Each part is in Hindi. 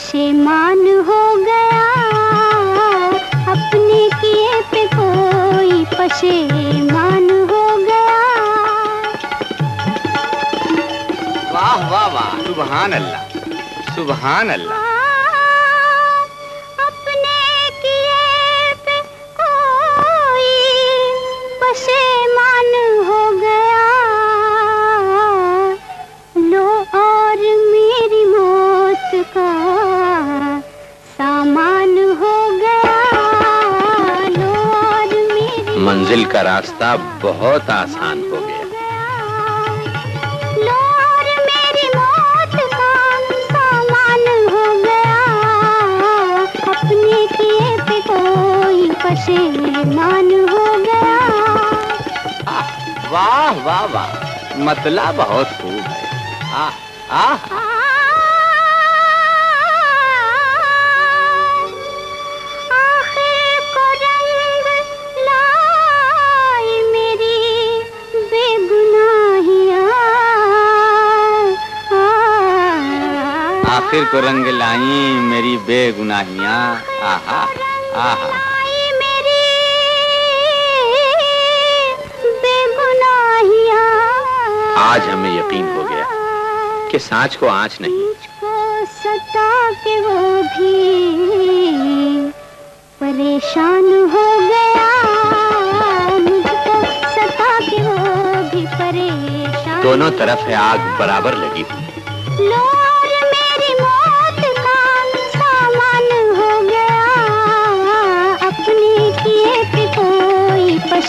पशेमान हो गया अपने किए पे कोई पशेमान हो गया। वाह वाह वाह सुबहान अल्लाह सुबहान अल्लाह मंजिल का रास्ता बहुत आसान हो गया। हो वाह वाह वाह मतलब बहुत खूब है। आह। आह आखिर को रंग लाई मेरी बेगुनाहिया। आहा आहा। आज हमें यकीन हो गया कि सांच को आँच नहीं। को सता के वो भी परेशान हो गया। सता के वो भी परेशान दोनों तरफ़ है आग बराबर लगी हुई।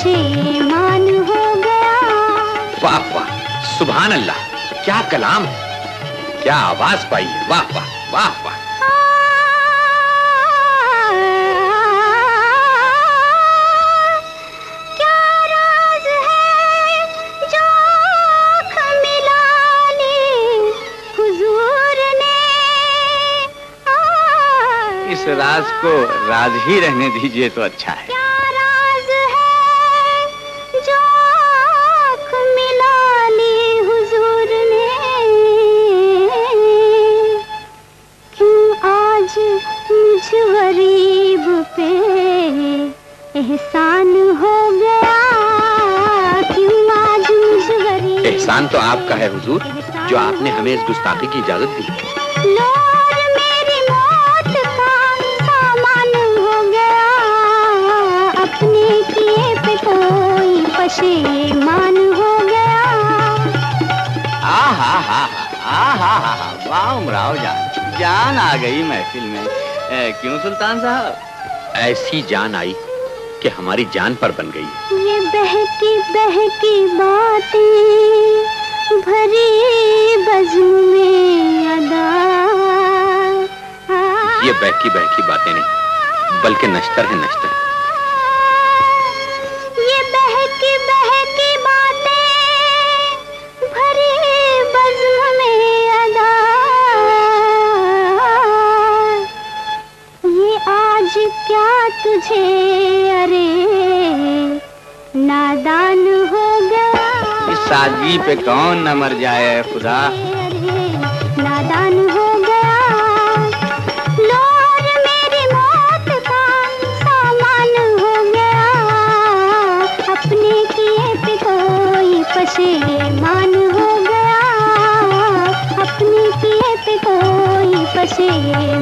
पशेमान हो गया। वाह वाह सुबहान अल्लाह क्या कलाम है। क्या आवाज़ पाई है। वाह वाह वाह वाह। इस राज को राज ही रहने दीजिए तो अच्छा है। गरीब पे एहसान हो गया। क्यों आज मुझ गरीब? एहसान तो आपका है हुजूर जो आपने हमें इस गुस्ताखी की इजाज़त दी। हो हो हा हा हा हा हा वाह उमराव जान जान आ गई महफिल में। ए, क्यों सुल्तान साहब? ऐसी जान आई कि हमारी जान पर बन गई। ये बहकी बहकी बातें भरी बज्म में अदा। ये बहकी बहकी बातें नहीं बल्कि नश्तर है नश्तर। ये बहकी बहकी तुझे अरे नादान हो गया। इस सादगी पे कौन न मर जाए खुदा। अरे नादान हो गया। लो और मेरी मौत का सामान हो गया। अपने किए पे कोई पशेमान हो गया। अपने किए पे कोई पशेमान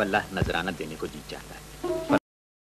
वल्लाह नजराना देने को जी चाहता है।